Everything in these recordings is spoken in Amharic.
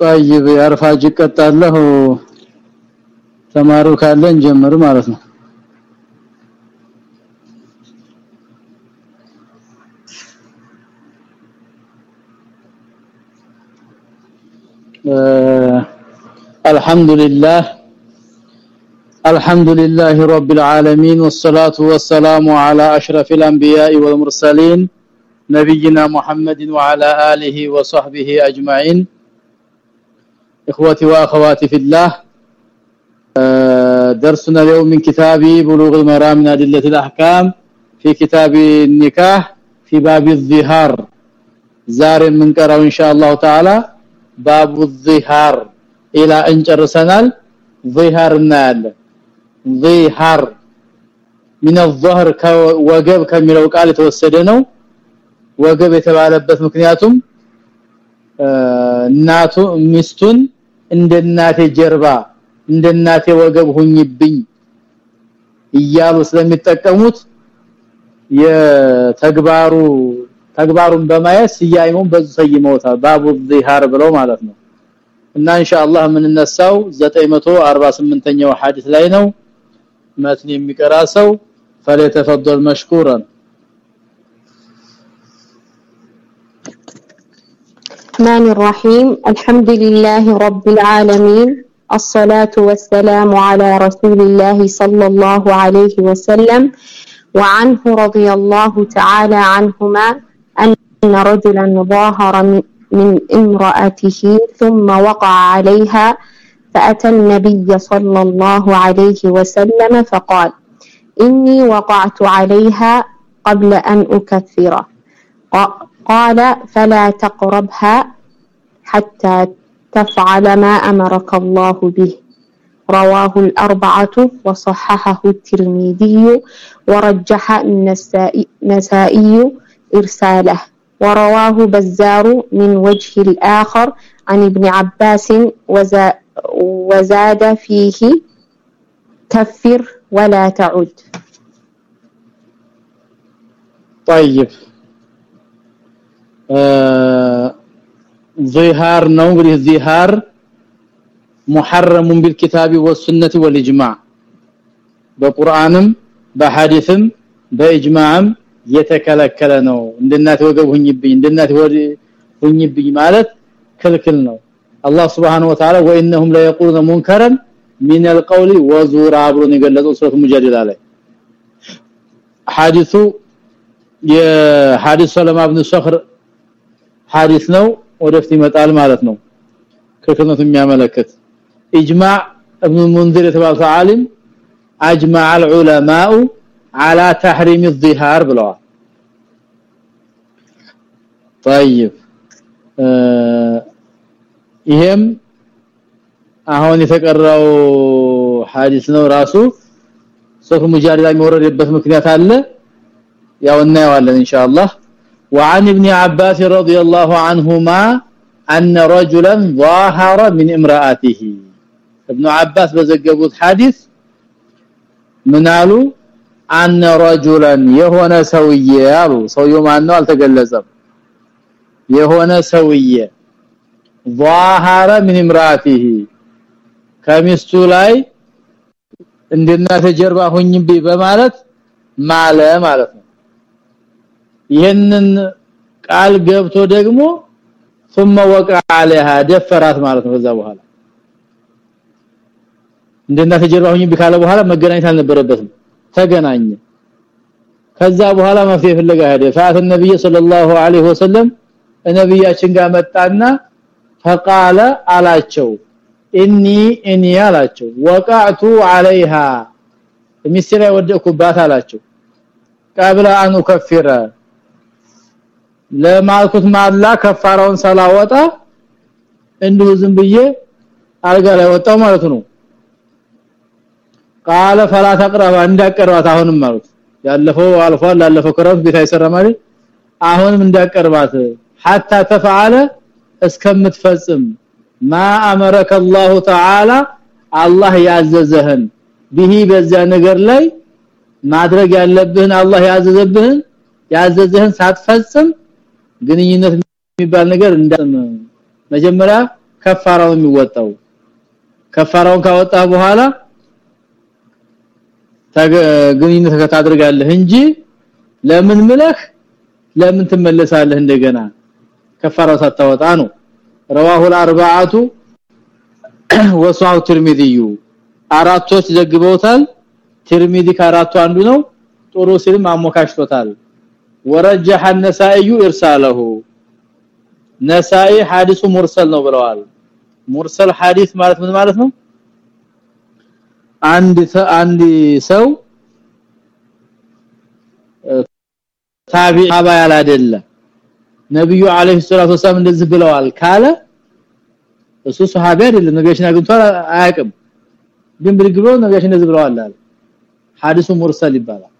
طيب ያርፋጅ ቀጣለሁ ተማሩ ካለን ጀምር ማለት ነው الحمد لله الحمد لله رب العالمين والصلاة والسلام على أشرف الأنبياء والمرسلين نبينا محمد وعلى آله وصحبه أجمعين إخوتي وأخواتي في الله درسنا اليوم من كتاب بلوغ المرام من أدلة الأحكام في كتاب النكاح في باب الظهار زار من قرأ إن شاء الله تعالى باب الظهار الى ان ጨርሰናል ظهار እናያለን ظهار من الظهر ወገብ ከሚለው ቃል የተወሰደ ነው ወገብ የተባለበት ምክንያቱም እናቱ ሚስቱን እንደናቴ ጀርባ እንደናቴ ወገብ ሁኝብኝ እያሉ ስለሚጠቀሙት የተግባሩ ተግባሩን በማየት ሲያይሙን በዚህ ሰይመውታል። ባቡ ዚሃር ብለው ማለት ነው። እና ኢንሻአላህ የምንነሳው 948ኛው ሐዲስ ላይ ነው። መትን የሚቀራ ሰው ፈለተፈضل መሽኩራን الرحمن الرحيم. الحمد لله رب العالمين. الصلاة والسلام على رسول الله صلى الله عليه وسلم. وعنه رضي الله تعالى عنهما أن رجلا ظاهر من امرأته ثم وقع عليها فأتى النبي صلى الله عليه وسلم فقال إني وقعت عليها قبل أن أكفره. قال فلا تقربها حتى تفعل ما أمرك الله به. رواه الأربعة وصححه الترمذي ورجح النسائي إرساله. ورواه بزار من وجه الآخر عن ابن عباس وزاد فيه كفر ولا تعد. طيب. ظهار ነው እንግዲህ ዚሃር محرم بالكتاب والسنه والاجماع በቁርአንም በሐዲስም በእጅማዕም የተከለከለ ነው እንደናት ወገብ ሁኝብኝ እንደናት ወድ ሁኝብኝ ማለት ክልክል ነው አላህ Subhanahu Wa Ta'ala ወኢነሁም ለየቁሉነ ሙንከረን من القول وزورا ብሎ የገለጸው ሱረት ሙጃዲላ ላይ ሐዲሱ የሐዲስ ሰለማ ኢብኑ ሰኽር ሐዲስ ነው ወደፊት ይመጣል ማለት ነው ክልክልነቱ የሚያመለክት ኢጅማዕ ابن المنذر የተባለው ዓሊም اجمع العلماء على تحريم الظهار ብለዋል طيب ይሄም አሁን የተቀራው ሐዲስ ነው ራሱ ሶፍ ሙጃሪዳ የሚወረድበት ምክንያት አለ ያው እናየዋለን ኢንሻአላህ وعن ابن عباس رضي الله عنهما أن رجلا ظاهر من امرأته ابن عباس በዘገቡት ሐዲስ ምን አሉ አነ ረጁላን የሆነ ሰውዬ አሉ ሰውየው ማን ነው አልተገለጸም የሆነ ሰውዬ ظاهر من امراته ከሚስቱ ላይ እንደናተ ጀርባ ሆኝብኝ በማለት ማለ ማለት ነው ይህንን ቃል ገብቶ ደግሞ ثم وقع عليها ደፈራት ማለት ነው ከዛ በኋላ እንደናተ ጀርባ ሆኝብኝ ካለ በኋላ መገናኘት አልነበረበትም ተገናኘ ከዛ በኋላ መፍትሄ ፍለጋ ሄደ فات النبي صلى الله عليه وسلم ነብያችን ጋር መጣና فقال አላቸው ኢኒ ኢኒ አላቸው ወቃቱ عليها ሚስቴ ወደኩባት አላቸው قبل ان اكفر ለማልኩት ማላ ከፋራውን ሰላወጣ እንዲሁ ዝም ብዬ አልጋ ላይ ወጣው ማለት ነው ቃለ فلا تقرب እንዳቀርባት አሁንም ማለት ያለፈው አልፏል ላለፈው ከረፍ ቤት አይሰራ ማለት አሁንም እንዳቀርባት حتى تفعل እስከምትፈጽም ما امرك الله تعالى አላህ ያዘዘህን ቢሂ በዛ ነገር ላይ ማድረግ ያለብህን አላህ ያዘዘብህን ያዘዘህን ሳትፈጽም ግንኙነት የሚባል ነገር እንዳም መጀመሪያ ከፋራው የሚወጣው ከፋራውን ካወጣ በኋላ ግንኙነት ታደርጋለህ እንጂ ለምን ምለህ ለምን ትመለሳለህ እንደገና ከፋራው ሳታወጣ ነው رواه الاربعه وصححه الترمذي አራቶች ዘግበውታል ትርሚዚ ከአራቱ አንዱ ነው ጥሩ ሲልም አሞካሽቶታል ወረጀሐ النسائي ارساله ነሳኢ ሐዲሱ ሙርሰል ነው ብለዋል ሙርሰል ሐዲስ ማለት ምን ማለት ነው አንድ አንድ ሰው ታቢዕ ያለ አይደለ ነብዩ አለይሂ ሰላቱ ወሰለም እንደዚህ ብለዋል ካለ እሱ ሱሐቢ አይደለም ነብያችን አግኝቷል አያውቅም ግን ብልግሎ ነብያችን እንደዚህ ብለዋል አለ ሐዲሱ ሙርሰል ይባላል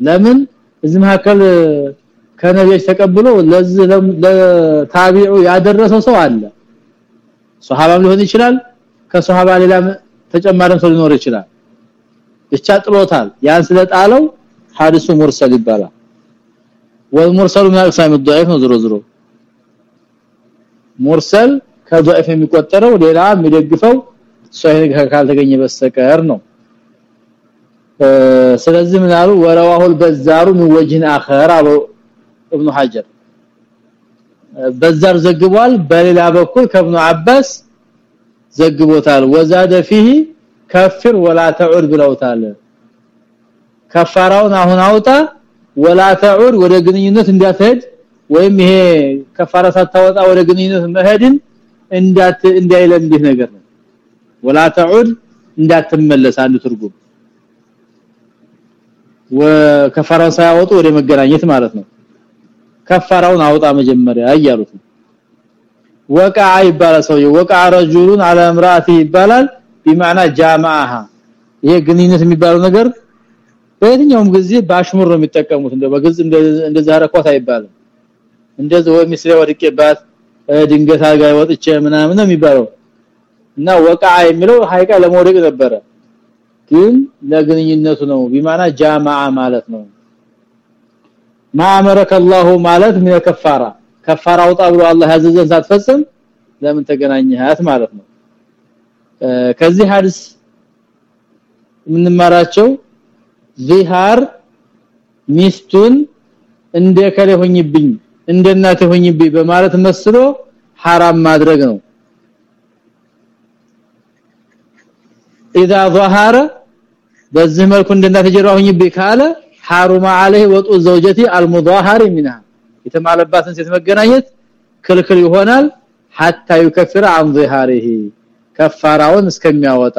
ለምን እዚህ መካከል ከነብይ ተቀብሎ ለዚህ ለታቢዑ ያደረሰው ሰው አለ። ሱሐባም ሊሆን ይችላል ከሱሐባ ሌላ ተጨማሪም ሰው ሊኖር ይችላል። ብቻ ጥሎታል። ያን ስለጣለው ሐዲሱ ሙርሰል ይባላል። والمرسل من اقسام الضعيف ነው? ዝሮ ዝሮ ሙርሰል ከضعيف የሚቆጠረው ሌላ የሚደግፈው ሶሂህ ካልተገኘ በስተቀር ነው። ስለዚህ ምን አሉ ወራዋሁ البزار من وجه اخر አሉ ابن حجر በዛር ዘግቧል በሌላ በኩል ከብኑ አባስ ዘግቦታል ወዛደ فيه ከፍር ወላ ተዑድ ብለውታል ከፋራውን አሁን አውጣ ወላ ተዑድ ወደ ግንኙነት እንዳትሄድ ወይም ይሄ ከፋራ ሳታወጣ ወደ ግንኙነት መሄድን እንዳት እንዳይለምድህ ነገር ነው ወላ ተዑድ እንዳትመለስ አንዱ ትርጉም ወከፋራው ሳያወጡ ወደ መገናኘት ማለት ነው ከፋራውን አውጣ መጀመሪያ አያሉት ወቃ ይባላል ሰውዬው ወቃ ረጁሉን አለ امراته ይባላል بمعنى جامعها ይሄ ግንኙነት የሚባለው ነገር በየትኛውም ጊዜ ባሽሙር ነው የሚጠቀሙት እንደ በግልጽ እንደዛ አረኳት አይባልም እንደዚህ ወይ ምስለ ወድቄባት ድንገት አጋ ወጥቼ ምናምን ነው የሚባለው እና ወቃ የሚለው ሀይቃ ለመውደቅ ነበረ ግን ለግንኙነቱ ነው ቢማና ጃማዓ ማለት ነው ማአመረከ الله ማለት ምን ከፋራ ከፋራ አውጣ ብሎ አላህ ያዘዘን ሳትፈጽም ለምን ተገናኘሃት ማለት ነው ከዚህ ሐዲስ የምንማራቸው ዚሃር ሚስቱን እንደ ከለ ሆኝብኝ እንደ እናቴ ሆኝብኝ በማለት መስሎ حرام ማድረግ ነው اذا ظهر በዚህ መልኩ እንደ እናቴ ጀራ ሆኝብኝ ካለ حرم عليه وطء زوجتي المظاهر منها የተማለባትን ሴት መገናኘት ክልክል ይሆናል حتى يكفر عن ظهاره ከፋራውን እስከሚያወጣ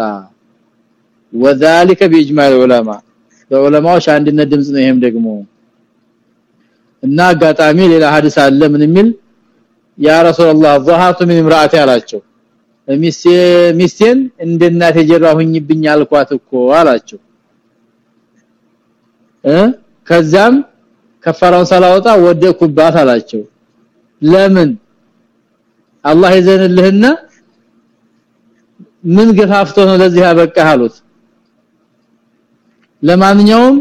وذلك باجماع العلماء በዑለማዎች አንድነት ድምጽ ነው ይሄም ደግሞ እና አጋጣሚ ሌላ ሐዲስ አለ ምን የሚል ያ ረሱላህ ظهرت من امراتي አላቸው ሚስቴ ሚስቴን እንደ እናቴ ጀራሁኝብኝ አልኳት እኮ አላቸው። እ ከዛም ከፈራውን ሳላወጣ ወደኩባት አላቸው። ለምን? አላህ ይዘንልህና ምን ገፋፍቶ ነው ለዚህ ያበቃህ አሉት። ለማንኛውም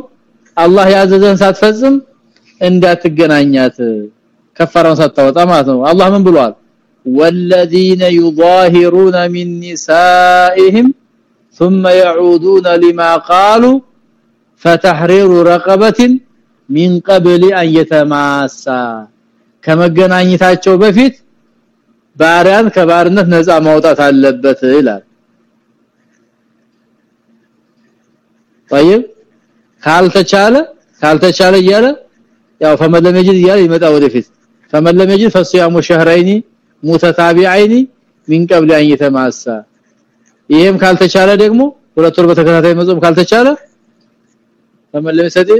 አላህ ያዘዘን ሳትፈጽም እንዳትገናኛት። ከፈራውን ሳታወጣ ማለት ነው። አላህ ምን ብሏል والذين يظاهرون من نسائهم ثم يعودون لما قالوا فتحرير رقبه من قبل ان يتماسا ከመገናኘታቸው በፊት ባሪያን ከባርነት ነፃ ማውጣት አለበት ይላል طيب ካልተቻለ ካልተቻለ እያለ ያው ፈመለመጅ እያለ ይመጣ ወደፊት ፈመለመጅ ፈሲያሙ ሸህራይኒ ሙተታቢዓይኒ ሚን ቀብል አን የተማሳ ይሄም ካልተቻለ ደግሞ ሁለት ወር በተከታታይ መጾም ካልተቻለ ፈመለመሰቲ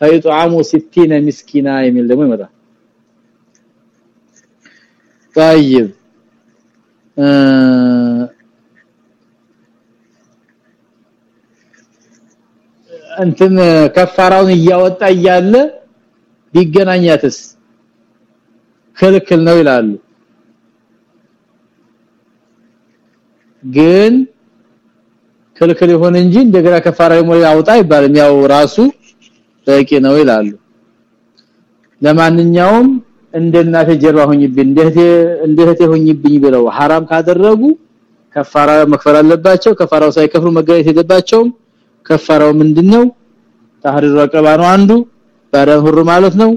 ፈይጧሙ 60 ምስኪና የሚል ደግሞ ይመጣ طيب እንትን ከፋራውን እያወጣ እያለ ቢገናኛትስ ክልክል ነው ይላሉ ግን ክልክል ይሆን እንጂ እንደገና ከፋራ ይሞላ ያውጣ ይባልም ያው ራሱ በቂ ነው ይላሉ ለማንኛውም እንደናተ ጀርባ ሆኝብኝ እንደህቴ እንደህቴ ሆኝብኝ ብለው حرام ካደረጉ ከፋራ መክፈል አለባቸው ከፋራው ሳይከፍሉ መገኘት የለባቸውም ከፋራው ምንድነው ታህሪር ረቀባ ነው አንዱ ባሪያ ሁር ማለት ነው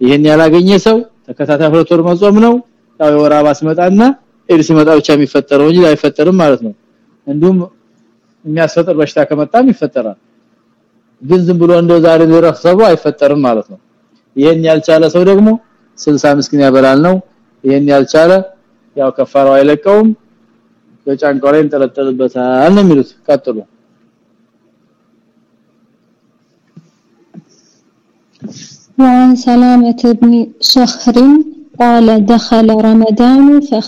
ይሄን ያላገኘ ሰው ተከታታይ ሁለት ወር መጾም ነው ያው የወር አበባ ሲመጣና ኤድስ ሲመጣ ብቻ የሚፈጠረው እንጂ አይፈጠርም ማለት ነው እንዲሁም የሚያስፈጥር በሽታ ከመጣም ይፈጠራል ግን ዝም ብሎ እንደው ዛሬ ሊረፍሰቡ አይፈጠርም ማለት ነው ይሄን ያልቻለ ሰው ደግሞ 60 ምስኪን ያበላል ነው ይሄን ያልቻለ ያው ከፋራው አይለቀውም በጫንቃው ላይ እንጠለጠልበታል ነው የሚሉት ቀጥሉ وعن سلامة بن صخر قال دخل رمضان فخ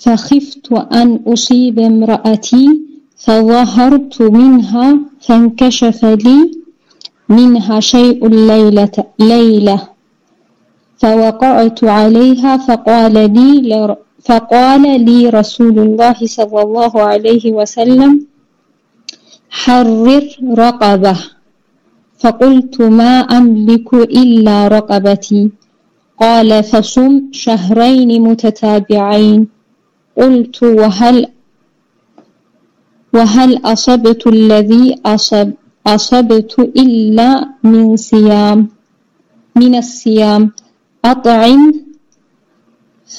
فخفت أن أصيب امرأتي فظهرت منها فانكشف لي منها شيء ليلة, ليلة. فوقعت عليها فقال لي فقال لي رسول الله صلى الله عليه وسلم حرر رقبة. فقلت ما أملك إلا رقبتي. قال فصم شهرين متتابعين. قلت وهل وهل أصبت الذي أصب أصبت إلا من صيام من الصيام. أطعم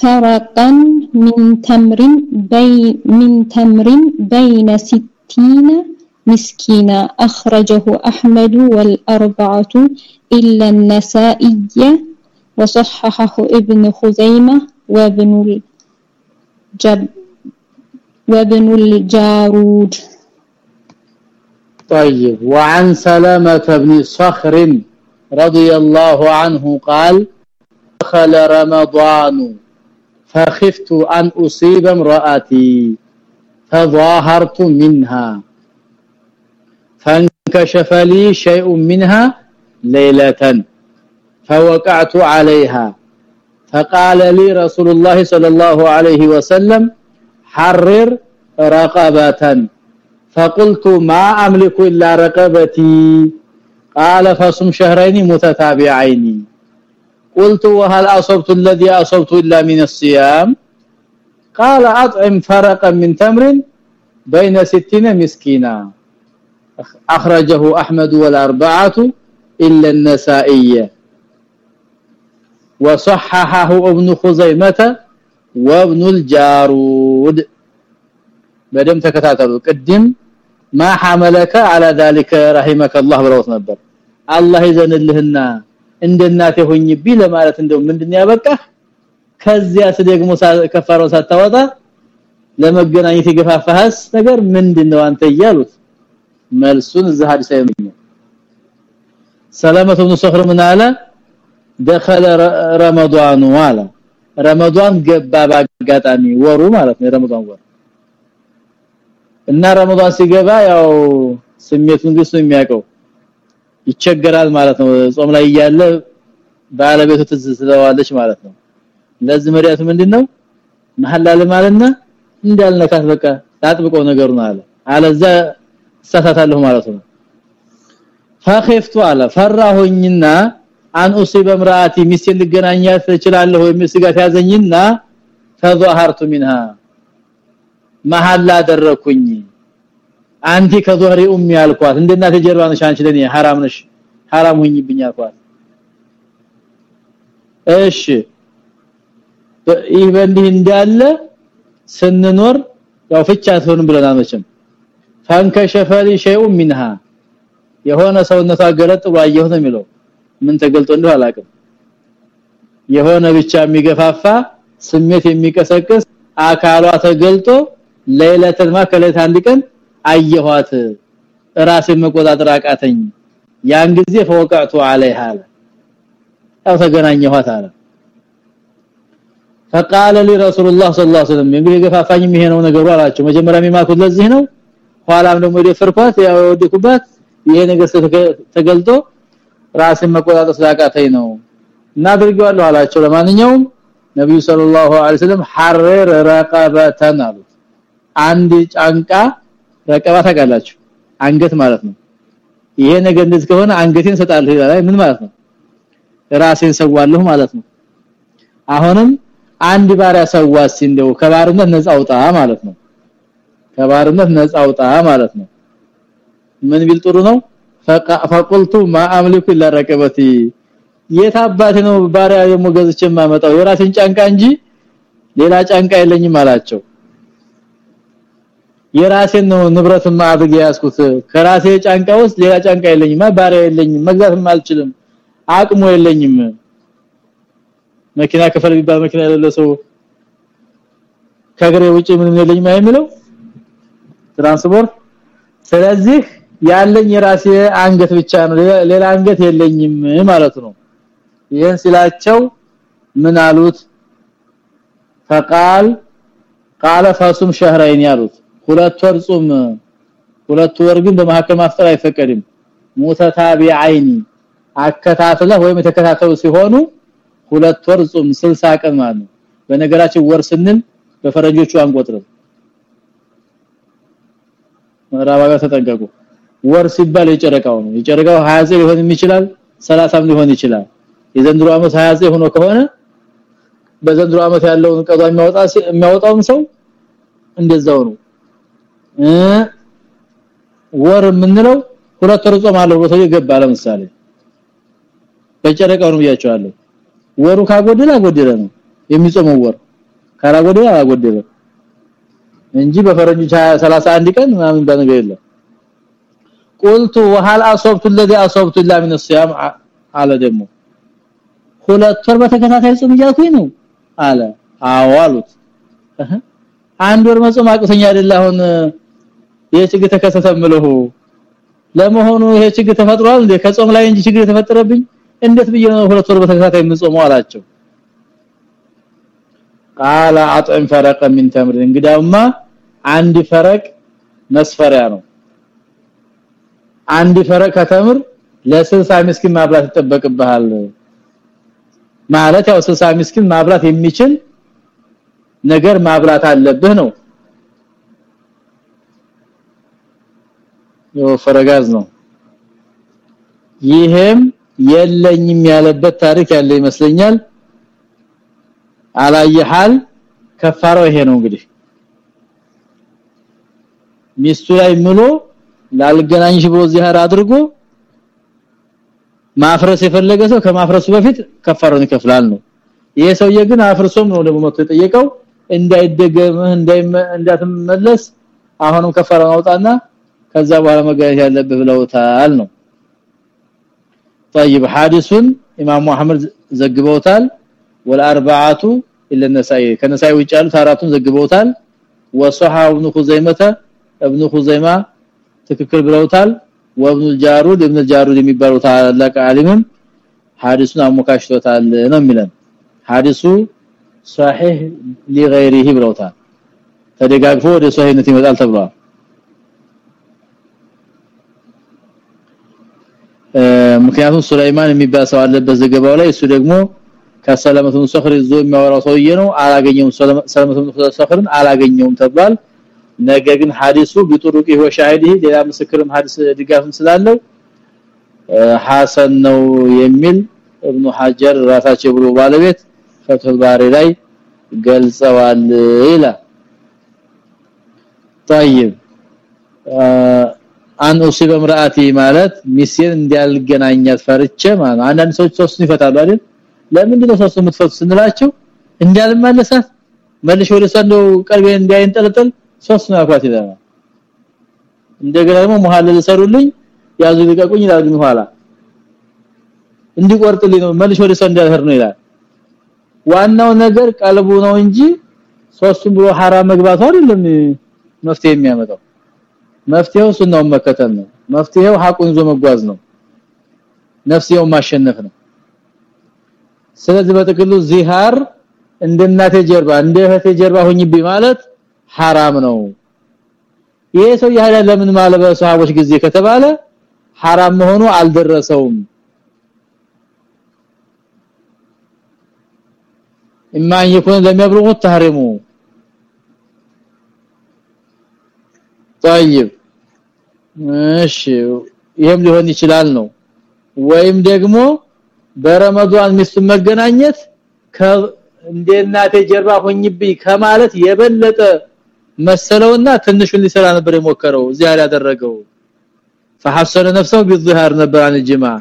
فرقا من تمر بين من تمر بين ستين مسكينا. أخرجه أحمد والأربعة إلا النسائي وصححه ابن خزيمة وابن الجب وابن الجارود طيب وعن سلامة بن صخر رضي الله عنه قال دخل رمضان فخفت أن أصيب امرأتي فظاهرت منها فانكشف لي شيء منها ليلة فوقعت عليها. فقال لي رسول الله صلى الله عليه وسلم حرر رقبة فقلت ما أملك إلا رقبتي. قال فصم شهرين متتابعين. قلت وهل أصبت الذي أصبت إلا من الصيام؟ قال أطعم فرقا من تمر بين ستين مسكينا. أخرجه أحمد والأربعة إلا النسائية. وصححه ابن خزيمة وابن الجارود بدم تكتاتلوا قدم ما حملك على ذلك رحمك الله ብለውት ነበር አላህ ይዘንልህና እንደናቴ ሆኝብኝ ለማለት እንደው ምንድነው ያበቃህ ከዚያስ ደግሞ ከፋራው ሳታወጣ ለመገናኘት የገፋፋህስ ነገር ምንድነው አንተ እያሉት መልሱን እዛ ሐዲስ አይመኝ ሰላመቱ ብን ሶኽር ምን አለ دخل رمضان ዋላ ረመዳን ገባ ባጋጣሚ ወሩ ማለት ነው ረመዳን ወር እና ረመዳን ሲገባ ያው ስሜቱን ግስ የሚያውቀው ይቸገራል ማለት ነው ጾም ላይ እያለ ባለቤቱ ትዝ ስለዋለች ማለት ነው ለዚህ መሪያቱ ምንድነው መሐላል ማለትና እንዳልነካት በቃ ታጥብቀው ነገሩን አለ አለዛ ተሳታታለሁ ማለት ነው ፈኺፍቱ አለ ፈራሁኝና አን ኡሲበ ምራአቲ ሚስት ልገናኛት እችላለሁ የሚል ስጋት ያዘኝና ተዛሃርቱ منها መሐላ አደረኩኝ አንቲ ከዞህሪ ኡሚ ያልኳት እንደናተ ጀርባ ነሽ አንቺ ለኔ حرام ነሽ حرام ሁኝብኝ አልኳት እሺ ይህ በእንዲህ እንዳለ ስንኖር ያው ፍቻ ትሆን ብለና መቼም ፈንከሸፈሊ ሸይኡ منها የሆነ ሰውነቷ ገለጥ ብሎ አየሁ ነው የሚለው ምን ተገልጦ እንደው አላውቅም የሆነ ብቻ የሚገፋፋ ስሜት የሚቀሰቅስ አካሏ ተገልጦ ለይለተል ማከለት አንድ ቀን አየኋት ራሴን መቆጣጠር አቃተኝ ያን ጊዜ ፈወቀቱ عليها ያው ተገናኘኋት አለ فقال لي رسول الله صلى الله عليه وسلم እንግዲህ ገፋፋኝ ይሄ ነው ነገሩ አላቸው መጀመሪያ የሚማኩት ለዚህ ነው ኋላም ደግሞ የደፈርኳት ያው ወድኩባት ይሄ ነገር ተገልጦ ራስን መቆጣጠር ስላቃተኝ ነው። እናድርገዋለሁ አላቸው። ለማንኛውም ነብዩ ሰለላሁ ዐለይሂ ወሰለም ሐረር ረቀበተን አሉት። አንድ ጫንቃ ረቀባ ታውቃላችሁ? አንገት ማለት ነው። ይሄ ነገር እንደዚህ ከሆነ አንገቴን ሰጣለሁ ይላል። ምን ማለት ነው? ራሴን ሰዋለሁ ማለት ነው። አሁንም አንድ ባሪያ ሰዋስ እንደው ከባርነት ነፃ አውጣ ማለት ነው። ከባርነት ነፃ አውጣ ማለት ነው። ምን ቢል ጥሩ ነው ፈቁልቱ ማ አምልኩ ለረቀበቲ የታባቴ ነው ባሪያ የሞገዝች ማመጣው የራሴን ጫንቃ እንጂ ሌላ ጫንቃ የለኝም አላቸው። የራሴን ነው ንብረትም አድርጌ ያስኩት ከራሴ ጫንቃ ውስጥ ሌላ ጫንቃ የለኝም ባሪያ የለኝም መግዛትም አልችልም አቅሙ የለኝም። መኪና ከፈል ቢባል መኪና የሌለው ሰው ከግሬ ውጪ ምንም የለኝም አይምለው? ትራንስፖርት? ስለዚህ ያለኝ የራሴ አንገት ብቻ ነው ሌላ አንገት የለኝም ማለት ነው ይሄን ሲላቸው ምን አሉት فقال قال فصم شهرين ያሉት ሁለት ወር ጾም ሁለት ወር ግን በመሐከል ማፍጠር አይፈቀድም ሙተታቢዓይኒ አከታተለ ወይም የተከታተሉ ሲሆኑ ሁለት ወር ጾም 60 ቀን ማለት ነው በነገራችን ወር ስንል በፈረንጆቹ አንቆጥርም ምዕራባጋ ተጠንቀቁ ወር ሲባል የጨረቃው ነው። የጨረቃው 29 ሊሆን ይችላል 30 ሊሆን ይችላል። የዘንድሮ አመት 29 ሆኖ ከሆነ በዘንድሮ አመት ያለውን ቀዷ የሚያወጣ የሚያወጣውን ሰው እንደዛው ነው። ወር የምንለው ሁለት ወር ጾም አለው ብሎ ይገባ ለምሳሌ። በጨረቃው ነው ያያቸዋለሁ ወሩ ካጎደለ አጎደለ ነው የሚጾመው ወር ካላጎደለ አላጎደለ እንጂ በፈረንጆች 31 ቀን ምናምን በነገር የለም قلت وهل اصبت الذي اصبت الا من الصيام አለ ደግሞ ሁለት ወር በተከታታይ ጾም እያልኩኝ ነው አለ አዎ አሉት አንድ ወር መጾም አቅተኛ አይደል አሁን ይሄ ችግር ተከሰተ ምለው ለመሆኑ ይሄ ችግር ተፈጥሯል እንዴ ከጾም ላይ እንጂ ችግር ተፈጠረብኝ እንዴት ብዬ ነው ሁለት ወር በተከታታይ የምጾመው አላቸው قال اطعم فرق من تمر እንግዳውማ አንድ ፈረቅ መስፈሪያ ነው አንድ ፈረቅ ከተምር ለ60 ምስኪን ማብላት ይጠበቅብሃል። ማለት ያው 60 ምስኪን ማብላት የሚችል ነገር ማብላት አለብህ ነው። ነው ፈረጋዝ ነው። ይሄም የለኝም ያለበት ታሪክ ያለ ይመስለኛል። አላየሃል? ከፋራው ይሄ ነው እንግዲህ። ሚስቱ ላይ ምሎ ላልገናኝሽ ብሎ ዚህር አድርጎ ማፍረስ የፈለገ ሰው ከማፍረሱ በፊት ከፈረን ይከፍላል ነው። ይሄ ሰውዬ ግን አፍርሶም ነው ደግሞ መጥቶ የጠየቀው እንዳይደገምህ እንዳትመለስ አሁንም ከፈራውን አውጣና ከዛ በኋላ መጋየት ያለብህ ብለውታል ነው። طيب حادثን ኢማሙ አህመድ ዘግበውታል። والاربعه الا ከነሳይ ውጭ ያሉት አራቱን ዘግበውታል። وصحاب ابن خزيمه ابن خزيمه ትክክል ብለውታል وابن الجارود ابن الجارود የሚባለው ታላቅ ዓሊምም ሐዲሱን አሞካሽቶታል ነው የሚለን ሐዲሱ صحيح لغيره ብለውታል ተደጋግፎ ወደ ሶሂህነት ይመጣል ተብሏል ምክንያቱም ሱላይማን የሚባል ሰው አለበት ዘገባው ላይ እሱ ደግሞ ከሰለመቱ ሰኽር ይዞ የሚያወራው ሰውዬ ነው አላገኘውም ሰለመቱ ሰኽርን አላገኘውም ተባል ነገር ግን ሐዲሱ ቢጥሩቂ ወሻሂዲ ሌላ ምስክርም ሐዲስ ድጋፍም ስላለው ሐሰን ነው የሚል ኢብኑ ሐጀር ራሳቸው ብሎ ባለቤት ፈትል ባሪ ላይ ገልጸዋል ይላል طيب አን ኡሲበ ምራአቲ ማለት ሚስቴን እንዲያልገናኛት ፈርቼ ማለት አንዳንድ ሰዎች ሶስቱን ይፈታሉ አይደል ለምን ነው ሶስቱን የምትፈቱ ስንላቸው እንዲያልመለሳት መልሽ ወደ ሰንዶ ቀርቤ እንዲያይንጠለጠል ሶስት ነው አኳት ይላል እንደገና ደግሞ መሐለል ሰሩልኝ ያዙ ልቀቁኝ ይላሉ ኋላ እንዲቆርጥልኝ ነው መልሽ ወደ ሰንዶ ያህር ነው ይላል ዋናው ነገር ቀልቡ ነው እንጂ ሶስቱም ብሎ حرام መግባቱ አይደለም መፍትሄ የሚያመጣው መፍትሄው ሱናው መከተል ነው መፍትሄው ሐቁን ይዞ መጓዝ ነው ነፍስየው ማሸነፍ ነው ስለዚህ በጥቅሉ ዚሃር እንደ እናቴ ጀርባ እንደ እህቴ ጀርባ ሆኝብኝ ማለት حرام ነው ይሄ ሰው ያለ ለምን ማለት በሰሃቦች ጊዜ ከተባለ حرام መሆኑ አልደረሰውም اما ان يكون لم يبلغ التحريم طيب እሺ ይሄም ሊሆን ይችላል ነው ወይም ደግሞ በረመዳን ሚስቱ መገናኘት እንደ እናቴ ጀርባ ሆኝብኝ ከማለት የበለጠ መሰለውና ትንሹን ሊሰራ ነበር የሞከረው ዚያር ያደረገው فحسن نفسه بالظهار ነበር عن الجماع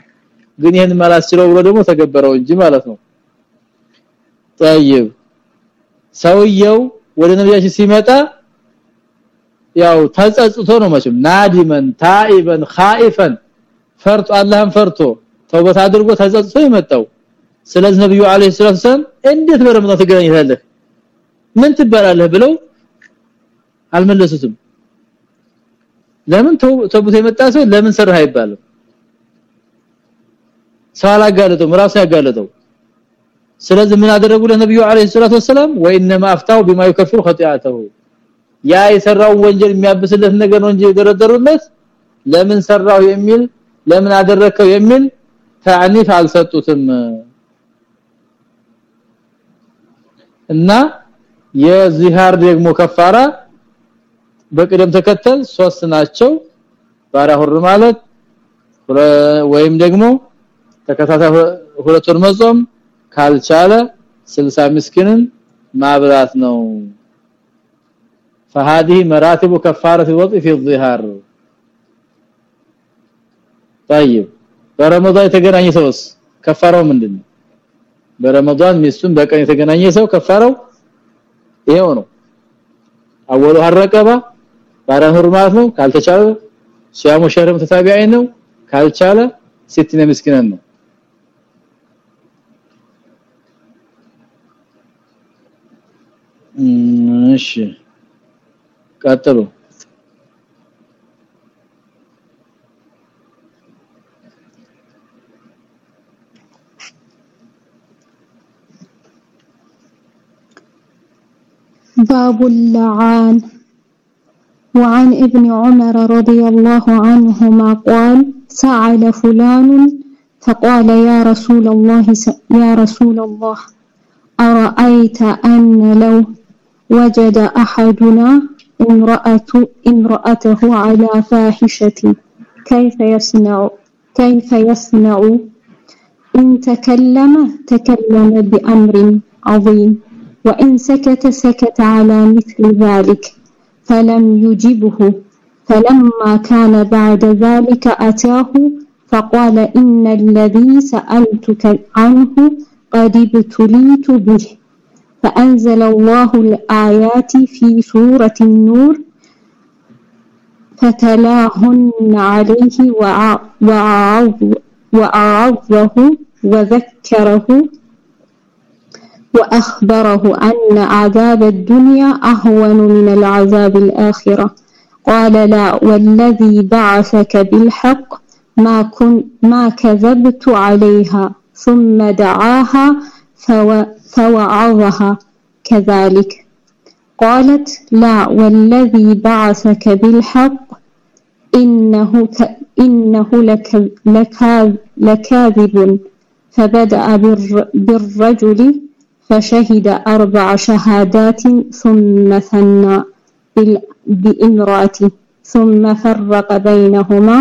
ግን ይሄን ማላስችለው ብሎ ደግሞ ተገበረው እንጂ ማለት ነው طيب ሰውየው ወደ ነብያችን ሲመጣ ያው ተጸጽቶ ነው መቼም ናዲመን ታኢበን ኻኢፈን ፈርቶ አላህን ፈርቶ ተውበት አድርጎ ተጸጽቶ የመጣው ስለዚህ ነብዩ አለይሂ ሰላም እንዴት በረመዳን ትገናኛለህ ምን ትባላለህ ብለው አልመለሱትም ለምን ተውበት የመጣ ሰው ለምን ሰራህ አይባልም ሰው አላጋለጠው ራሱ ያጋለጠው ስለዚህ ምን አደረጉ ለነብዩ አለይሂ ሰላቱ ወሰለም ወኢነማ አፍታው بما يكفر خطيئته ያ የሰራው ወንጀል የሚያብስለት ነገር ነው እንጂ የደረደሩለት ለምን ሰራው የሚል ለምን አደረከው የሚል ታዕኒፍ አልሰጡትም እና የዚሃር ደግሞ ከፋራ በቅደም ተከተል ሶስት ናቸው ባሪያ ሁር ማለት ወይም ደግሞ ተከታታይ ሁለት ወር መጾም ካልቻለ 60 ምስኪንን ማብላት ነው فهذه مراتب كفاره الوضع في الظهار طيب በረመዳን የተገናኘ ሰውስ ከፋራው ምንድነው በረመዳን ሚስቱን በቀን የተገናኘ ሰው ከፋራው ይሄው ነው አወሉ ሐረቀባ ባራሁር ማለት ነው። ካልተቻለ ሲያሙ ሸረም ተታቢያይ ነው። ካልቻለ ሲትነ ምስኪናን ነው። እሺ ቀጥሉ። ባቡል ለዓን وعن ابن عمر رضي الله عنهما قال سعل فلان فقال يا رسول الله يا رسول الله أرأيت أن لو وجد أحدنا امرأة امرأته على فاحشة كيف يصنع كيف يصنع؟ إن تكلم تكلم بأمر عظيم وإن سكت سكت على مثل ذلك. فلم يجبه. فلما كان بعد ذلك أتاه فقال إن الذي سألتك عنه قد ابتليت به. فأنزل الله الآيات في سورة النور فتلاهن عليه وأعظه وذكره وأخبره أن عذاب الدنيا أهون من العذاب الآخرة. قال لا والذي بعثك بالحق ما, كن ما كذبت عليها ثم دعاها فوعظها. كذلك. قالت لا والذي بعثك بالحق إنه, إنه لكاذب. فبدأ بالرجل فشهد أربع شهادات ثم ثنى بامرأته ثم فرق بينهما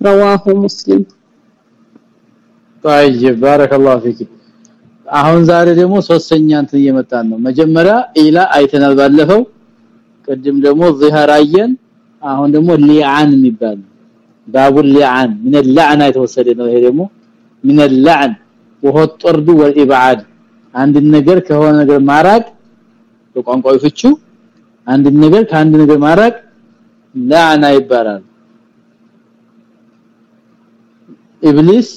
رواه مسلم طيب بارك الله فيك አሁን ዛሬ ደግሞ ሶስተኛ እንትን እየመጣን ነው መጀመሪያ ኢላ አይተናል ባለፈው ቅድም ደግሞ ዚሃር አየን አሁን ደግሞ ሊዓን የሚባል ባቡ ሊዓን من اللعن የተወሰደ ነው ይሄ ደግሞ من اللعن وهو الطرد والابعاد አንድ ነገር ከሆነ ነገር ማራቅ በቋንቋው ፍቹ አንድ ነገር ከአንድ ነገር ማራቅ ላዕና ይባላል። ኢብሊስ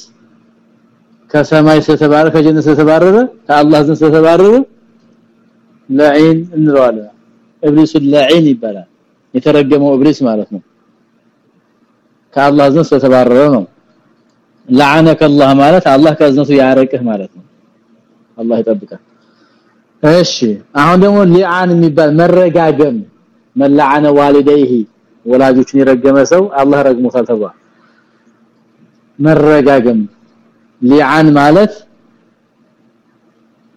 ከሰማይ ስለተባረረ ከጀነት ስለተባረረ ከአላህ ዘንድ ስለተባረረ لعين እንለዋለን። ኢብሊስ لعين ይባላል። የተረገመው ኢብሊስ ማለት ነው። ከአላህ ዘንድ ስለተባረረ ነው። لعنك الله ማለት አላህ ከእዝነቱ ያረቅህ ማለት ነው አላህ ይጠብቃል እሺ አሁን ደግሞ لعان የሚባል መረጋገም من لعن والديه ወላጆችን የረገመ ሰው አላህ ረግሞታል ተባለ መረጋገም ሊዓን ማለት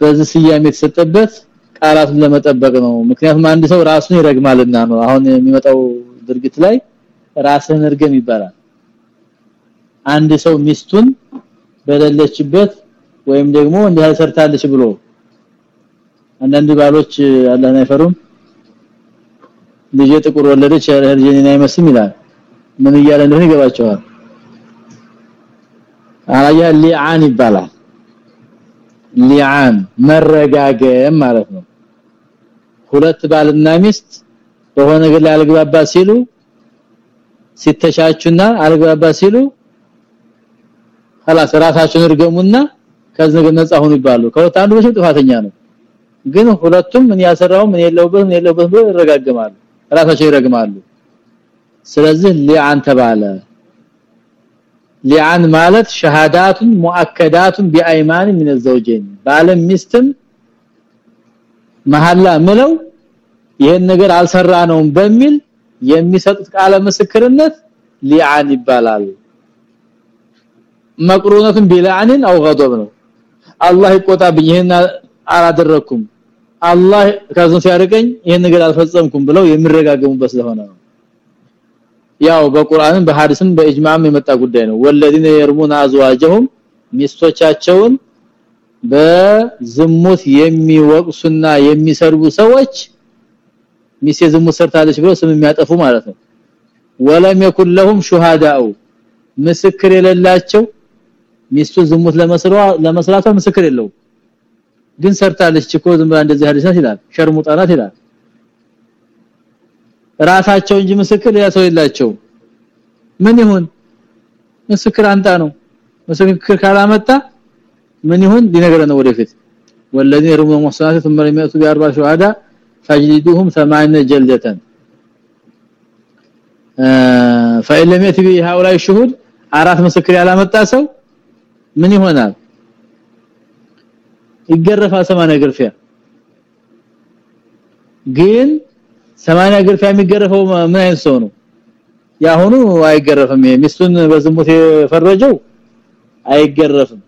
በዚህ ስያሜ የተሰጠበት ቃላቱን ለመጠበቅ ነው። ምክንያቱም አንድ ሰው ራሱን ይረግማልና ነው። አሁን የሚመጣው ድርጊት ላይ ራስን እርገም ይባላል። አንድ ሰው ሚስቱን በሌለችበት ወይም ደግሞ እንዲህ ሰርታለች ብሎ አንዳንድ ባሎች አላህን አይፈሩም ልጅ ጥቁር ወለደች ልጅን አይመስልም ይላል ምን እያለ እንደሆነ ይገባቸዋል አያ ሊዓን ይባላል ሊዓን መረጋገም ማለት ነው ሁለት ባልና ሚስት በሆነ ነገር ላይ አልግባባ ሲሉ ሲተቻቹና አልግባባ ሲሉ خلاص ራሳቸውን እርገሙና ከዚህ ነፃ ሆኑ ይባላሉ። ከወጣ አንዱ ብቻ ጥፋተኛ ነው። ግን ሁለቱም ምን ያሰራው ምን የለውበት ምን የለውበት ብሎ ይረጋግማሉ ራሳቸው ይረግማሉ። ስለዚህ ሊአን ተባለ። ሊአን ማለት ሸሃዳቱን ሙአከዳቱን ቢአይማን ምን ዘውጀን ባለም ሚስትም መሐላ ምለው ይሄን ነገር አልሰራ ነው በሚል የሚሰጡት ቃለ ምስክርነት ሊአን ይባላል። መቅሩነቱን ቢላአንን አው غضب ነው። አላህ ይቆጣብኝ ይሄን አላደረኩም አላህ ከዚህ ሲያርቀኝ ይሄን ነገር አልፈጸምኩም ብለው የሚረጋገሙበት ስለሆነ ነው። ያው በቁርአንም በሐዲስም በእጅማም የመጣ ጉዳይ ነው። ወለዲነ የርሙና አዝዋጀሁም ሚስቶቻቸውን በዝሙት የሚወቅሱና የሚሰርቡ ሰዎች ሚስት ዝሙት ሰርታለች ብለው ስም የሚያጠፉ ማለት ነው። ወለም የኩለሁም ሹሃዳኡ ምስክር የሌላቸው ሚስቱ ዝሙት ለመስራቷ ምስክር የለው ግን ሰርታለች እኮ ዝም ብላ እንደዚህ ሐዲስ ይላል ሸርሙጣናት ይላል ራሳቸው እንጂ ምስክር ሌላ ሰው የላቸው ምን ይሁን ምስክር አንጣ ነው ምስክር ካላመጣ ምን ይሁን ሊነገረን ነው ወደፊት والذين يرمون المحصنات ثم لم يأتوا بأربع شهداء فاجلدوهم ثمانية جلدة فإن لم يأتي بهؤلاء الشهود አራት ምስክር ያላመጣ ሰው ምን ይሆናል? ይገረፋል 80 ግርፊያ ግን 80 ግርፊያ የሚገረፈው ምን አይነት ሰው ነው? ያሁኑ አይገረፍም። ሚስቱን በዝሙት የፈረጀው አይገረፍም።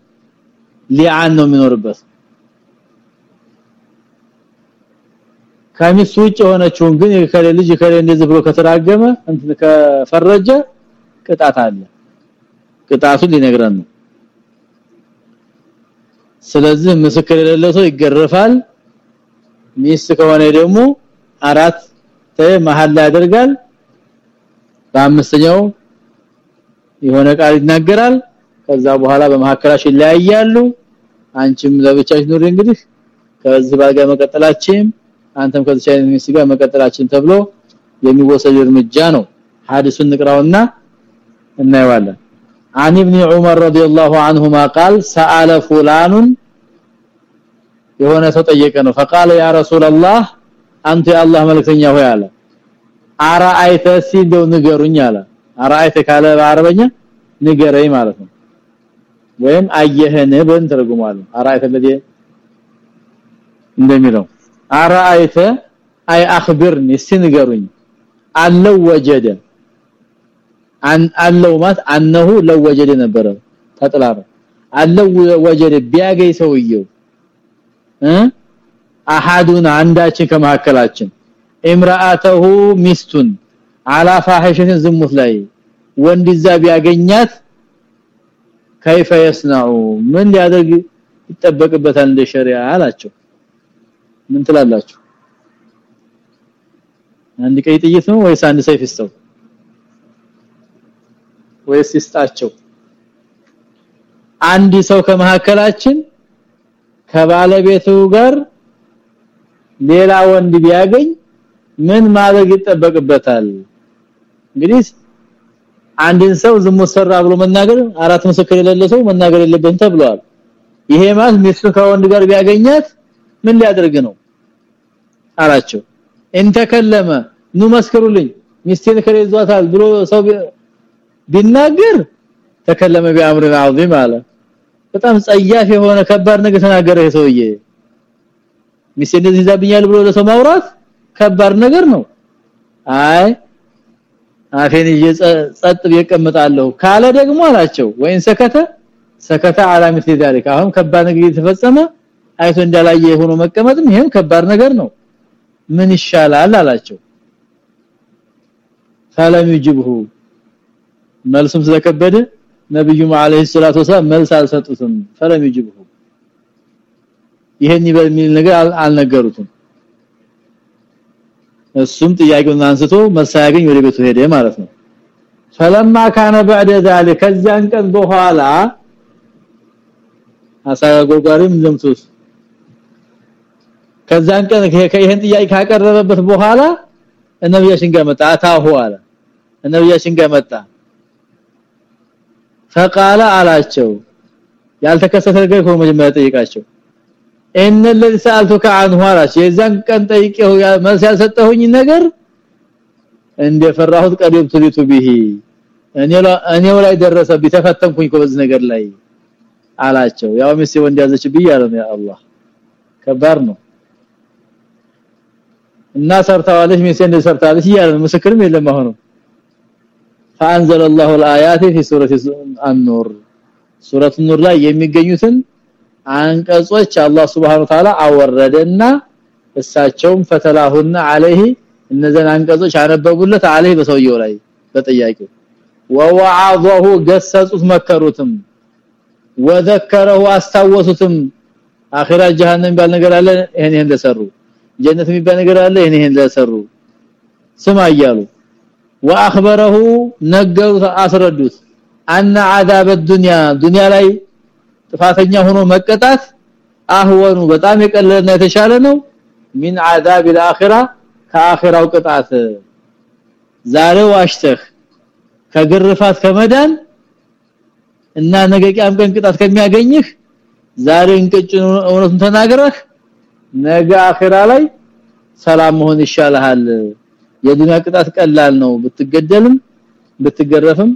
ሊዓን ነው የሚኖርበት። ከሚስቱ ውጭ የሆነችውን ግን ከለ ልጅ ከለ እንደዚህ ብሎ ከተራገመ እንትን ከፈረጀ ቅጣት አለ። ቅጣቱን ሊነግረን ነው ስለዚህ ምስክር የሌለው ሰው ይገረፋል። ሚስት ከሆነ ደግሞ አራት መሐላ ያደርጋል። በአምስተኛው የሆነ ቃል ይናገራል። ከዛ በኋላ በመሐከላሽ ይለያያሉ። አንቺም ለብቻሽ ኑሪ እንግዲህ ከዚህ ባጋ መቀጠላችን አንተም ከዚህ አይነት ጋር መቀጠላችን ተብሎ የሚወሰድ እርምጃ ነው። ሐዲሱን ንቅራውና እናየዋለን عن ابن عمر رضي الله عنهما قال سأل فلان. የሆነ ሰው ጠየቀ ነው። فقال يا رسول الله አንተ የአላህ መልእክተኛ ሆይ አለ። አራአይተ ሲደው ንገሩኝ አለ። አራአይተ ካለ በአረበኛ ንገረኝ ማለት ነው። ወይም አየህን ብን ተርጉማለሁ አራአይተ ለዚህ እንደሚለው አራአይተ አይ አخبرني እስቲ ንገሩኝ። አለው ወጀደ አለው ማለት አንሁ ለው ወጀደ ነበረ ተጥላረ አለው ወጀደ ቢያገኝ ሰውየው እ አሐዱን አንዳችን ከመሐከላችን ኢምራአተሁ ሚስቱን አላ ፋሂሸትን ዝሙት ላይ ወንድ ዛ ቢያገኛት كيف يصنع ምን ሊያደርግ ይጠበቅበታል እንደ ሸሪዓ አላቸው ምን ትላላችሁ አንድ ቀይ ጥይት ነው ወይስ አንድ ሰይፍ ይስተው ወይስ ይስጣቸው? አንድ ሰው ከመሐከላችን ከባለቤቱ ጋር ሌላ ወንድ ቢያገኝ ምን ማድረግ ይጠበቅበታል? እንግዲህ አንድን ሰው ዝሙት ሰራ ብሎ መናገር አራት ምስክር የሌለ መናገር የለበትም ተብሏል። ይሄ ማለት ሚስቱ ከወንድ ጋር ቢያገኛት ምን ሊያደርግ ነው? አላቸው። እንተከለመ ኑ መስክሩልኝ ሚስቴን ከሬዟታል ብሎ ሰው ቢናገር ተከለመ ቢአምር عظيم አለ በጣም ጸያፍ የሆነ ከባድ ነገር ተናገረ ይሄ ሰውዬ ሚስቴ እንደዚህ ይዛብኛል ብሎ ለሰው ማውራት ከባድ ነገር ነው አይ አፌን ጸጥ ይቀመጣለሁ ካለ ደግሞ አላቸው ወይን ሰከተ ሰከተ አላሚት ذلك አሁን ከባድ ነገር የተፈጸመ አይቶ እንዳላየ ሆኖ መቀመጥም ይሄም ከባድ ነገር ነው ምን ይሻላል አላቸው ሰላም ይጅብሁ መልሱም ስለከበደ ነብዩ አለይሂ ሰላቱ ወሰለም መልስ አልሰጡትም ሰላም ይጅብሁ ይሄን በሚል ነገር አልነገሩትም እሱም ጥያቄውን አንስቶ መሳያገኝ ወደ ቤቱ ሄደ ማለት ነው فلما كان بعد ذلك ከዚያን ቀን በኋላ አሳጋጎጋሪም ዘምቱስ ከዛን ቀን ይሄን ጥያቄ ካቀረበበት በኋላ ነብያችን ጋር መጣ አታሁ አለ ነብያችን ጋር መጣ فقال አላቸው ያልተከሰተ ነገር ነው መጀመሪያ ጠይቃቸው ان الذي سالتك عنه አላቸው የዛን ቀን ጠይቄው መልስ ያልሰጠሁኝ ነገር እንደፈራሁት ቀደም ትሪቱ ቢሂ እኔው ላይ ደረሰ ቢተፈተንኩኝ በዚህ ነገር ላይ አላቸው ያው ሚስቴ ወንድ ያዘች ብያለ ነው ያ አላህ ከባድ ነው እና ሰርታዋለች ሚስቴ እንደሰርታለች ይያለ ምስክርም የለም አሁን فانزل الله الايات في سوره النور ሱረቱ ኑር ላይ የሚገኙትን አንቀጾች አላህ Subhanahu Wa Ta'ala አወረደና እሳቸውም ፈተላሁና አለይሂ እነዛን አንቀጾች አነበቡለት አለይሂ በሰውየው ላይ በጥያቄው ወወዓዘሁ ገሰጹት መከሩትም ወዘከረሁ አስታወሱትም አኺራ ጀሃነም ባል ነገር አለ ይሄን ይሄን ለሰሩ ጀነት የሚባል ነገር አለ ይሄን ይሄን ለሰሩ ስማ እያሉ واخبره ነገሩት አስረዱት አነ عذاب الدنيا ዱንያ ላይ ጥፋተኛ ሆኖ መቀጣት አህወኑ በጣም የቀለለና የተሻለ ነው ሚን عذاب الاخره ከአኺራው ቅጣት ዛሬ ዋሽተህ ከግርፋት ከመዳን እና ነገ ቂያም ቀን ቅጣት ከሚያገኝህ ዛሬ እንቅጭን እውነቱን ተናገረህ ነገ አኺራ ላይ ሰላም መሆን ይሻልሃል የዱንያ ቅጣት ቀላል ነው ብትገደልም ብትገረፍም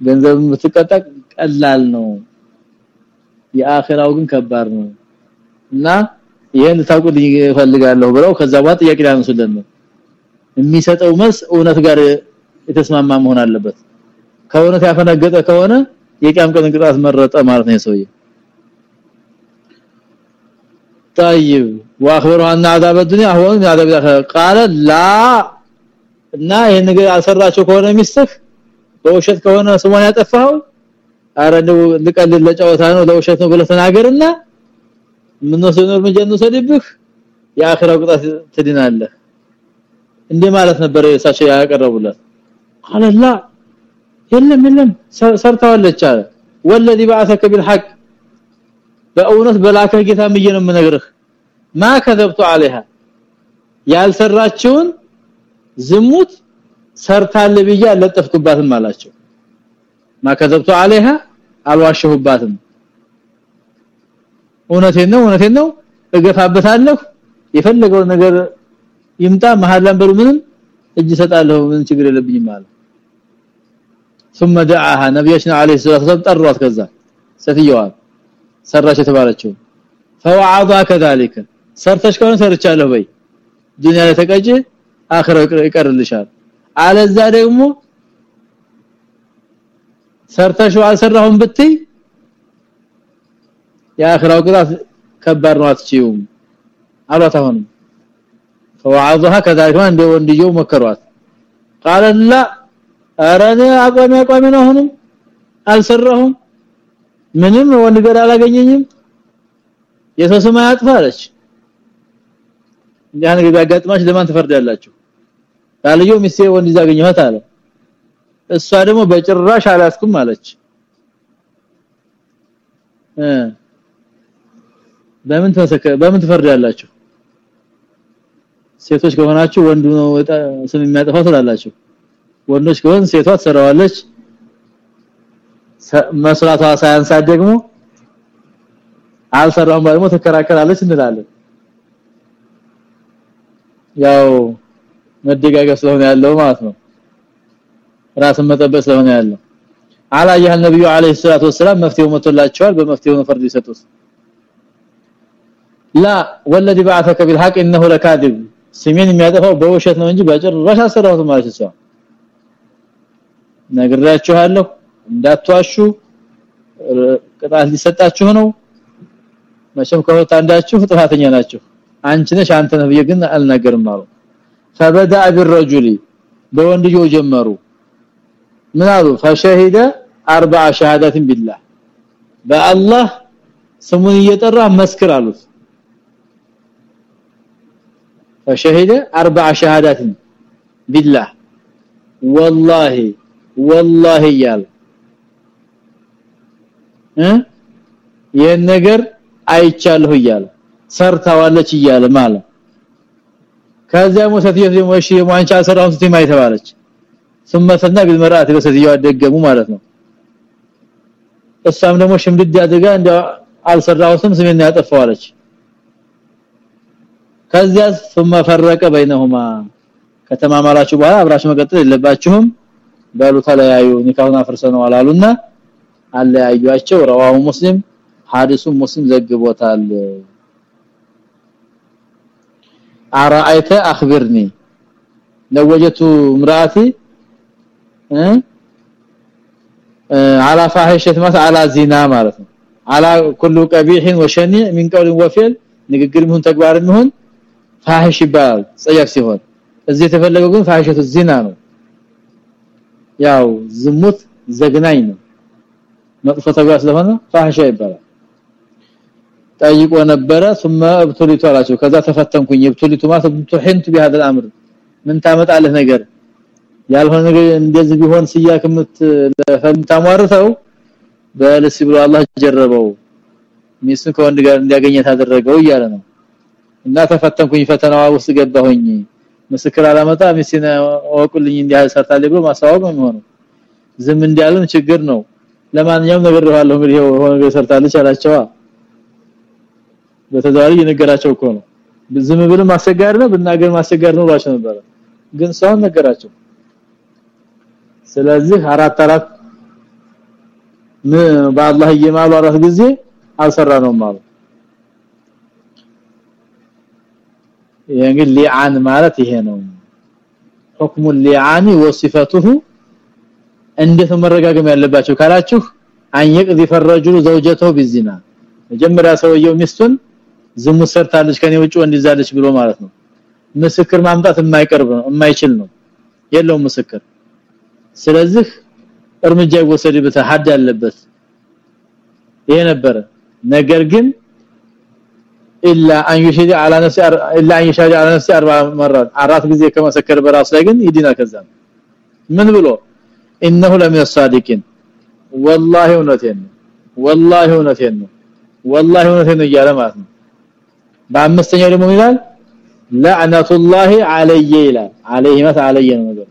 ገንዘብም ብትቀጣ ቀላል ነው የአኺራው ግን ከባድ ነው እና ይሄን ታውቁልኝ እፈልጋለሁ ብለው ከዛ በኋላ ጥያቄ ያነሱልን ነው የሚሰጠው መልስ እውነት ጋር የተስማማ መሆን አለበት ከእውነት ያፈነገጠ ከሆነ የቂያም ቀን ቅጣት መረጠ ማለት ነው ሰውዬ طيب واخبروا ان عذاب الدنيا هو من عذاب الاخره قال لا እና ይሄን ነገር አልሰራቸው ከሆነ ሚስትህ በውሸት ከሆነ ስሟን ያጠፋው አረ ነው ልቀልል ለጨዋታ ነው ለውሸት ነው ብለህ ተናገርና ምንወሰነ እርምጃ እንወሰድብህ የአኺራው ቅጣት ትድናለህ እንዴ ማለት ነበር እሳቸው ያቀረቡለት قال لا የለም የለም ሰርታዋለች አለ والذي بعثك بالحق በእውነት በላከ ጌታ ምየ ነው የምነግርህ ما كذبت عليها ያልሰራችውን ዝሙት ሰርታለ ብዬ አለጠፍኩባትም አላቸው ما كذبت عليها አልዋሸሁባትም እውነቴን ነው እውነቴን ነው እገፋበታለሁ የፈለገው ነገር ይምጣ መሐላን በሩ ምንም እጅ ሰጣለሁ ምን ችግር የለብኝም ማለት ثم دعاها ነብያችን አለይሂ ሰላም ጠሯት ከዛ ሴትየዋ ሰራች የተባለችው فوعظها كذلك ሰርተሽ ከሆነ ሰርቻለሁ በይ ዱንያ ላይ ተቀጭ አኺራ ይቀርልሻል አለዛ ደግሞ ሰርተሽ አልሰራሁም ብትይ የአኺራው ቅጣት ከባድ ነው አትችይውም አሏት አሁን فوعظها كذلك እንደ ወንድየው መከሯት قال لا አረኔ አቋሚ አቋሚ ነው አሁንም አልሰራሁም ምንም ወንገር አላገኘኝም የሰው ስም አያጥፋለች ያን ነገር ያጋጥማች ለማን ትፈርዳላችሁ? ታልየው ሚስቴ ወንድ ይዛገኘኋት አለ። እሷ ደግሞ በጭራሽ አላስኩም አለች በምን ተሰከ በምን ትፈርዳላችሁ? ሴቶች ከሆናችሁ ወንዱ ነው ስም የሚያጠፋው ትላላችሁ። ወንዶች ከሆነ ሴቷ ትሰራዋለች። መስራቷ ሳያንሳት ደግሞ አልሰራም ደግሞ ተከራከራለች እንላለን ያው መደጋገፍ ስለሆነ ያለው ማለት ነው ራስን መጠበቅ ስለሆነ ያለው አላ ያህ ነብዩ አለይሂ ሰላቱ ወሰለም መፍትሄው መጥቶላቸዋል በመፍትሄው ነው ፈርድ ይሰጡት لا والذي بعثك بالحق انه لكاذب ስሜን የሚያጠፋው በውሸት ነው እንጂ በጭራሽ አሰራሁት ማለት ነው ነግራችኋለሁ እንዳትዋሹ ቅጣት ሊሰጣችሁ ነው መቼም ከሁለት አንዳችሁ ጥፋተኛ ናችሁ አንቺ ነሽ አንተ ነብይ ግን አልነገርም አሉ فبدا بالرجل በወንድየው ጀመሩ ምን አሉ فشهد اربع شهادات بالله በአላህ ስሙን እየጠራ መስክር አሉት فشهد اربع شهادات بالله والله والله ያል እ ይሄን ነገር አይቻለሁ እያለ ሰርታዋለች እያለ ማለት ከዚያ ሞሰትየው ደግሞ እሺ ማንቻ ሰራውን ስትማ የተባለች ثم سنا بالمرات በሰትየው አደገሙ ማለት ነው እሷም ደግሞ ሽምድድ ያደጋ እንደ አልሰራውትም ስሜን ያጠፋዋለች ከዚያ ثم فرق بينهما ከተማማላችሁ በኋላ አብራችሁ መቀጠል የለባችሁም በሉ ተለያዩ ኒካሁን አፍርሰነው አላሉና አለያዩአቸው ረዋሁ ሙስሊም ሐዲሱ ሙስሊም ዘግቦታል አራአይተ አኽብርኒ ለወጀቱ ምራቲ على فاحشه مثل على زنا ማለት ነው። على كل قبيح وشنيع من قول وفعل ንግግር ምን ተግባር ምን ፋህሽ ይባል ጸያፍ ሲሆን እዚህ የተፈለገው ግን ፋህሽቱ ዚና ነው። ያው ዝሙት ዘግናኝ ነው። መጥፎ ተግባር ስለሆነ ፋህሻ ይባላል ጠይቆ ነበረ ثم ابتليت አላቸው ከዛ ተፈተንኩኝ ابتليت ማለት تحنت بهذا الامر ምን ታመጣለህ ነገር ያልሆነ ነገር እንደዚህ ቢሆን ሲያክምት ለፈምታሟርተው በለስ ብሎ አላህ ጀረበው ሚስት ከወንድ ጋር እንዲያገኘ ታደረገው እያለ ነው እና ተፈተንኩኝ ፈተናዋ ውስጥ ገባሁኝ ምስክር አላመጣ ሚስቴን ወቁልኝ እንዲያ ሰርታለች ብሎ ማሳወቅ ነው የሚሆነው ዝም እንዲያለን ችግር ነው ለማንኛውም ነገር ይዋለው እንግዲህ ሆነ ነገር ሰርታለች አላቸዋ በተዛሪ የነገራቸው እኮ ነው ዝም ብለን ማሰጋር ነው ብናገር ማሰጋር ነው ባቸው ነበር ግን ሰው ነገራቸው ስለዚህ አራት አራት በአላህ እየማሉ አራት ጊዜ አልሰራ ነው ማለት የእንግዲህ ሊዓን ማለት ይሄ ነው حكم اللعان وصفته እንዴት መረጋገም ያለባቸው ካላችሁ አን يقذف الرجل زوجته بالزنا መጀመሪያ ሰውየው ሚስቱን ዝሙት ሰርታለች ከኔ ውጭ ወንድ ይዛለች ብሎ ማለት ነው ምስክር ማምጣት የማይቀርብ ነው የማይችል ነው የለው ምስክር ስለዚህ እርምጃ ይወሰድበት ሐድ ያለበት ይሄ ነበር ነገር ግን الا ان يشهد على نفسه الا ان يشهد على نفسه اربع مرات አራት ጊዜ ከመሰከረ በራስ ላይ ግን ይድና ከዛ ምን ብሎ انه لم الصادقين والله እውነቴን ነው والله እውነቴን ነው والله እውነቴን ነው እያለ ማለት ነው በአምስተኛው ደግሞ ይላል? لعنة الله علي ይላል። عليه ማለት علي ነው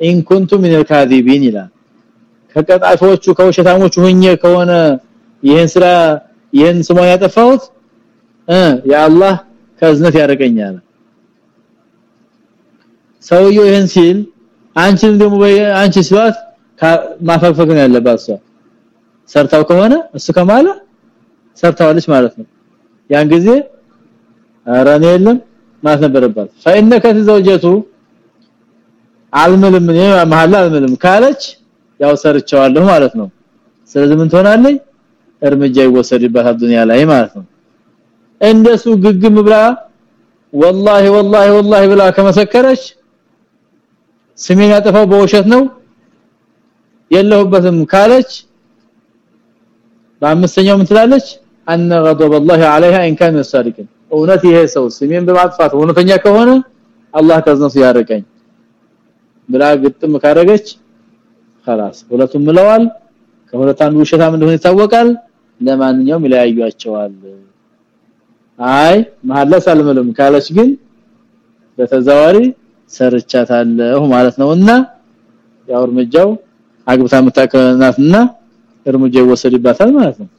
إن كنت من الكاذبين ይላል። ከቀጣፊዎቹ ከውሸታሞቹ ሆኜ ከሆነ ይሄን ስራ ይሄን ስሞን ያጠፋሁት እ ያአላህ ከዝነት ያረቀኛል። ሰውየው ይሄን ሲል አንቺን ደግሞ አንቺ ሲሏት ማፈግፈግ ነው ያለባት ሰርታው ከሆነ እሱ ከማለ ሰርታዋለች ማለት ነው። ያን ጊዜ አራኔ የለም ማለት ነበረባት فإنك ተዘውጀቱ አልምልም ነው መሐላ አልምልም ካለች ያው ሰርቻለሁ ማለት ነው ስለዚህ ምን ትሆናለች እርምጃ ይወሰድባታል ዱንያ ላይ ማለት ነው እንደሱ ግግም ብላ والله والله والله ብላ ከመሰከረች ስሜን ያጠፋው በውሸት ነው የለሁበትም ካለች በአምስተኛው ምን ትላለች ان غضب الله عليها ان كان صادقا እውነት ይሄ ሰው ስሜን በማጥፋት እውነተኛ ከሆነ አላህ ከዝነሱ ያርቀኝ ብላ ግጥም ካረገች خلاص ሁለቱም ምለዋል ከሁለት አንዱ ውሸታም እንደሆነ ይታወቃል ለማንኛውም ይለያዩአቸዋል አይ መሐላ ሳልምልም ካለች ግን በተዛዋሪ ሰርቻታለሁ ማለት ነውና ያው እርምጃው አግብታ መታከናትና እርምጃ ይወሰድባታል ማለት ነው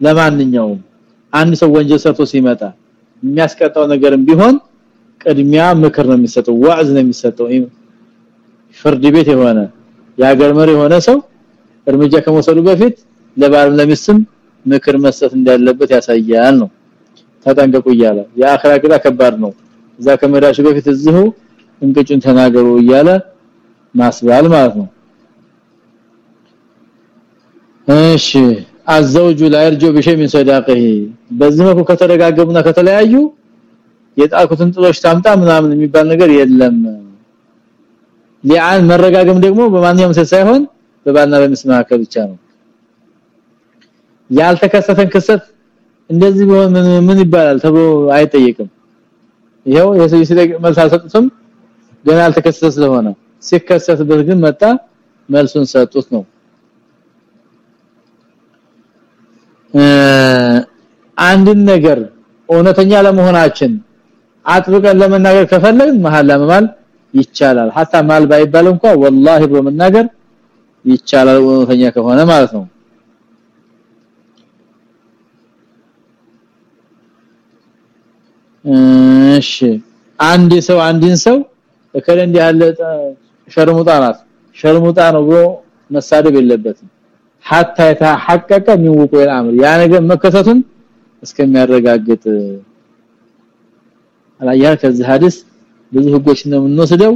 ለማንኛውም አንድ ሰው ወንጀል ሰርቶ ሲመጣ የሚያስቀጣው ነገርም ቢሆን ቅድሚያ ምክር ነው የሚሰጠው ዋዕዝ ነው የሚሰጠው። ፍርድ ቤት የሆነ የሀገር መሪ የሆነ ሰው እርምጃ ከመውሰዱ በፊት ለባልም ለሚስትም ምክር መስጠት እንዳለበት ያሳያል ነው። ተጠንቀቁ እያለ የአኺራ ቅጣ ከባድ ነው። እዛ ከመዳሽ በፊት እዚሁ እንቅጩን ተናገሩ እያለ ማስባል ማለት ነው። እሺ አዘውጁ لا يرجو بشيء من صداقه በዚህ መልኩ ከተረጋገሙና ከተለያዩ የጣቁትን ጥሎሽ ታምጣ ምናምን የሚባል ነገር የለም ሊአን መረጋገም ደግሞ በማንኛውም ሳይሆን በባልና በሚስት መካከል ብቻ ነው ያልተከሰተን ክስተት እንደዚህ ቢሆን ምን ይባላል ተብሎ አይጠየቅም ይሄው የሰው ሲጠይቅ መልስ አልሰጡትም ገና አልተከሰተ ስለሆነ ሲከሰትበት ግን መጣ መልሱን ሰጡት ነው አንድን ነገር እውነተኛ ለመሆናችን አጥብቀን ለመናገር ከፈለግን መሐላ መማል ይቻላል። hatta ማል ባይባል እንኳን ወላሂ ብሎ መናገር ይቻላል እውነተኛ ከሆነ ማለት ነው። እሺ አንድ ሰው አንድን ሰው እከለ እንዲህ ያለ ሸርሙጣ ናት ሸርሙጣ ነው ብሎ መሳደብ የለበትም hatta የተሐቀቀ من وقوع الامر ያ ነገር መከሰቱን እስከሚያረጋግጥ አላያ ከዚህ ሐዲስ ብዙ ህጎች ነው የምንወስደው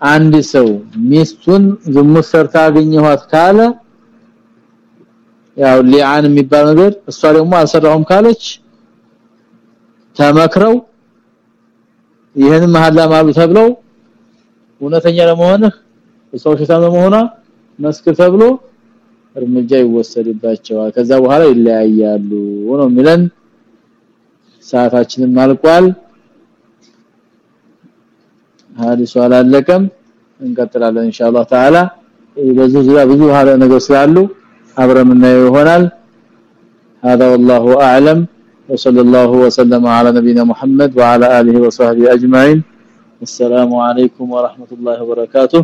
አንድ ሰው ሚስቱን ዝሙት ሰርታ አገኘኋት ካለ ያው ሊአን የሚባል ነገር እሷ ደግሞ አልሰራሁም ካለች ተመክረው ይሄን መሐላ ማሉ ተብለው እውነተኛ ለመሆን ሰው ሽታም ለመሆኗ መስክር ተብሎ እርምጃ ይወሰድባቸዋል ከዛ በኋላ ይለያያሉ ነው ሚለን ሰዓታችንን ማልቋል ሐዲሱ አላለቀም እንቀጥላለን ኢንሻአላህ ተዓላ በዚህ ዙሪያ ብዙ ሀለ ነገር ስላሉ አብረን እናየው ይሆናል هذا والله اعلم وصلى الله وسلم على نبينا محمد وعلى اله وصحبه اجمعين السلام عليكم ورحمه الله وبركاته